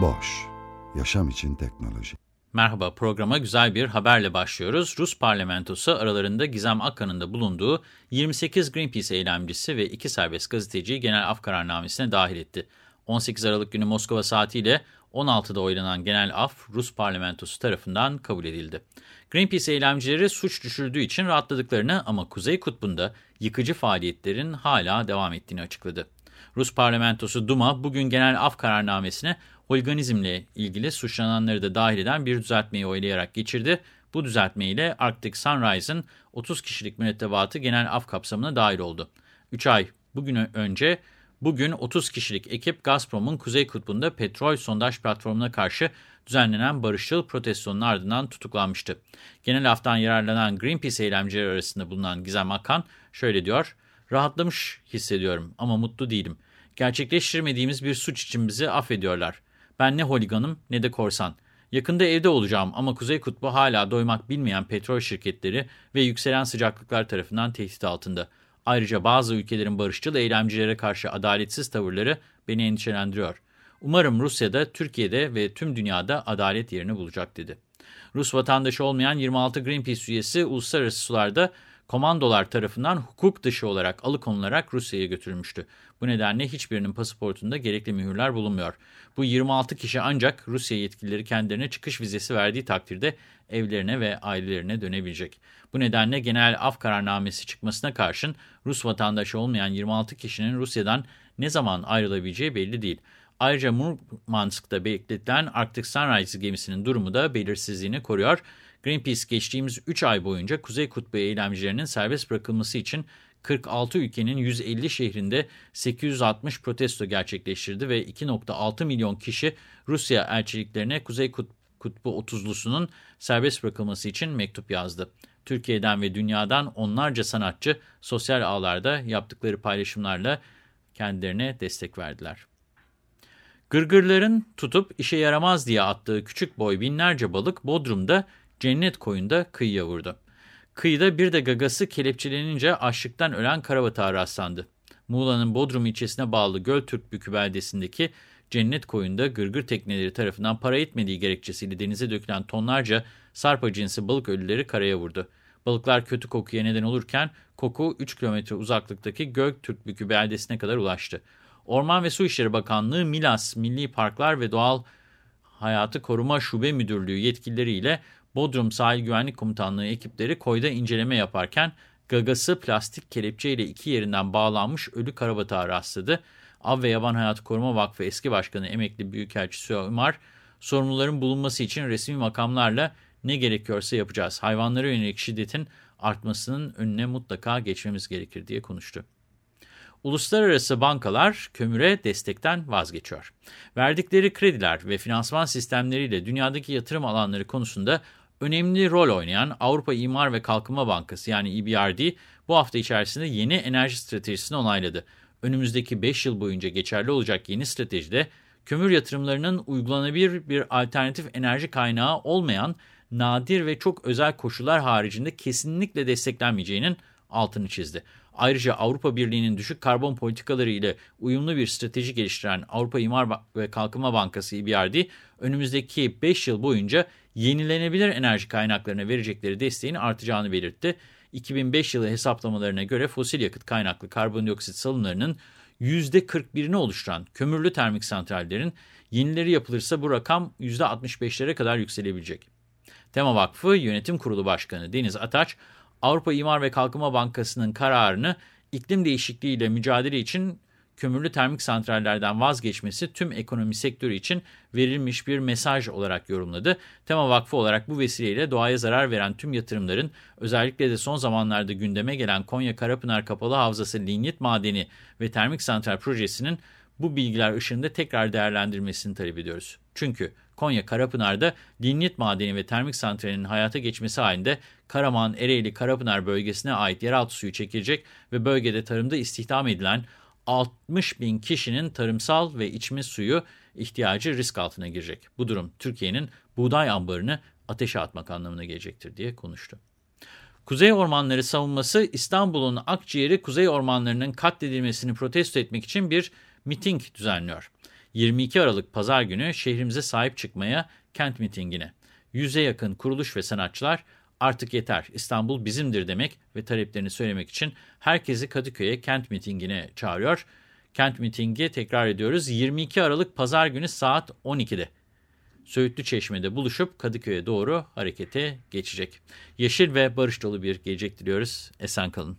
Boş, yaşam için teknoloji. Merhaba, programa güzel bir haberle başlıyoruz. Rus parlamentosu aralarında Gizem Akkan'ın da bulunduğu 28 Greenpeace eylemcisi ve iki serbest gazeteciyi genel af kararnamesine dahil etti. 18 Aralık günü Moskova saatiyle 16'da oylanan genel af Rus parlamentosu tarafından kabul edildi. Greenpeace eylemcileri suç düşürdüğü için rahatladıklarını ama Kuzey Kutbu'nda yıkıcı faaliyetlerin hala devam ettiğini açıkladı. Rus parlamentosu Duma bugün genel af kararnamesine holiganizmle ilgili suçlananları da dahil eden bir düzeltmeyi oylayarak geçirdi. Bu düzeltmeyle Arctic Sunrise'ın 30 kişilik mürettebatı genel af kapsamına dahil oldu. 3 ay bugün önce bugün 30 kişilik ekip Gazprom'un Kuzey Kutbu'nda petrol sondaj platformuna karşı düzenlenen barışçıl protestonun ardından tutuklanmıştı. Genel aftan yararlanan Greenpeace eylemcileri arasında bulunan Gizem Akan şöyle diyor, rahatlamış hissediyorum ama mutlu değilim. Gerçekleştirmediğimiz bir suç için bizi affediyorlar. Ben ne holiganım ne de korsan. Yakında evde olacağım ama Kuzey Kutbu hala doymak bilmeyen petrol şirketleri ve yükselen sıcaklıklar tarafından tehdit altında. Ayrıca bazı ülkelerin barışçıl eylemcilere karşı adaletsiz tavırları beni endişelendiriyor. Umarım Rusya'da, Türkiye'de ve tüm dünyada adalet yerini bulacak dedi. Rus vatandaşı olmayan 26 Greenpeace üyesi uluslararası sularda komandolar tarafından hukuk dışı olarak alıkonularak Rusya'ya götürülmüştü. Bu nedenle hiçbirinin pasaportunda gerekli mühürler bulunmuyor. Bu 26 kişi ancak Rusya yetkilileri kendilerine çıkış vizesi verdiği takdirde evlerine ve ailelerine dönebilecek. Bu nedenle genel af kararnamesi çıkmasına karşın Rus vatandaşı olmayan 26 kişinin Rusya'dan ne zaman ayrılabileceği belli değil. Ayrıca Murmansk'ta bekletilen Arctic Sunrise gemisinin durumu da belirsizliğini koruyor. Greenpeace geçtiğimiz 3 ay boyunca Kuzey Kutbu eylemcilerinin serbest bırakılması için 46 ülkenin 150 şehrinde 860 protesto gerçekleştirdi ve 2.6 milyon kişi Rusya elçiliklerine Kuzey Kutbu 30'lusunun serbest bırakılması için mektup yazdı. Türkiye'den ve dünyadan onlarca sanatçı sosyal ağlarda yaptıkları paylaşımlarla kendilerine destek verdiler. Gırgırların tutup işe yaramaz diye attığı küçük boy binlerce balık Bodrum'da Cennet Koyu'nda kıyıya vurdu. Kıyıda bir de gagası kelepçelenince açlıktan ölen karavatağa rastlandı. Muğla'nın Bodrum ilçesine bağlı Göltürk beldesindeki Cennet Koyu'nda gırgır tekneleri tarafından para etmediği gerekçesiyle denize dökülen tonlarca sarpa cinsi balık ölüleri karaya vurdu. Balıklar kötü kokuya neden olurken koku 3 kilometre uzaklıktaki Göktürk beldesine kadar ulaştı. Orman ve Su İşleri Bakanlığı, Milas Milli Parklar ve Doğal Hayatı Koruma Şube Müdürlüğü yetkilileriyle Bodrum Sahil Güvenlik Komutanlığı ekipleri koyda inceleme yaparken gagası plastik kelepçeyle iki yerinden bağlanmış ölü karabatağa rastladı. Av ve Yaban Hayatı Koruma Vakfı eski başkanı emekli Büyükelçisi Ömer, sorumluların bulunması için resmi makamlarla ne gerekiyorsa yapacağız. Hayvanlara yönelik şiddetin artmasının önüne mutlaka geçmemiz gerekir diye konuştu. Uluslararası bankalar kömüre destekten vazgeçiyor. Verdikleri krediler ve finansman sistemleriyle dünyadaki yatırım alanları konusunda önemli rol oynayan Avrupa İmar ve Kalkınma Bankası yani EBRD bu hafta içerisinde yeni enerji stratejisini onayladı. Önümüzdeki 5 yıl boyunca geçerli olacak yeni stratejide kömür yatırımlarının uygulanabilir bir alternatif enerji kaynağı olmayan nadir ve çok özel koşullar haricinde kesinlikle desteklenmeyeceğinin altını çizdi. Ayrıca Avrupa Birliği'nin düşük karbon politikaları ile uyumlu bir strateji geliştiren Avrupa İmar ve Kalkınma Bankası EBRD, önümüzdeki 5 yıl boyunca yenilenebilir enerji kaynaklarına verecekleri desteğin artacağını belirtti. 2005 yılı hesaplamalarına göre fosil yakıt kaynaklı karbondioksit salımlarının %41'ini oluşturan kömürlü termik santrallerin yenileri yapılırsa bu rakam %65'lere kadar yükselebilecek. Tema Vakfı Yönetim Kurulu Başkanı Deniz Ataç, Avrupa İmar ve Kalkınma Bankası'nın kararını iklim değişikliğiyle mücadele için kömürlü termik santrallerden vazgeçmesi tüm ekonomi sektörü için verilmiş bir mesaj olarak yorumladı. Tema Vakfı olarak bu vesileyle doğaya zarar veren tüm yatırımların özellikle de son zamanlarda gündeme gelen Konya Karapınar Kapalı Havzası Linyit Madeni ve Termik Santral Projesi'nin bu bilgiler ışığında tekrar değerlendirmesini talep ediyoruz. Çünkü Konya Karapınar'da linyit madeni ve termik santralinin hayata geçmesi halinde Karaman, Ereğli, Karapınar bölgesine ait yeraltı suyu çekilecek ve bölgede tarımda istihdam edilen 60 bin kişinin tarımsal ve içme suyu ihtiyacı risk altına girecek. Bu durum Türkiye'nin buğday ambarını ateşe atmak anlamına gelecektir diye konuştu. Kuzey Ormanları savunması İstanbul'un akciğeri kuzey ormanlarının katledilmesini protesto etmek için bir miting düzenliyor. 22 Aralık Pazar günü şehrimize sahip çıkmaya kent mitingine. Yüze yakın kuruluş ve sanatçılar artık yeter İstanbul bizimdir demek ve taleplerini söylemek için herkesi Kadıköy'e kent mitingine çağırıyor. Kent mitingi tekrar ediyoruz 22 Aralık Pazar günü saat 12'de. Söğütlü Çeşme'de buluşup Kadıköy'e doğru harekete geçecek. Yeşil ve barış dolu bir gelecek diliyoruz. Esen kalın.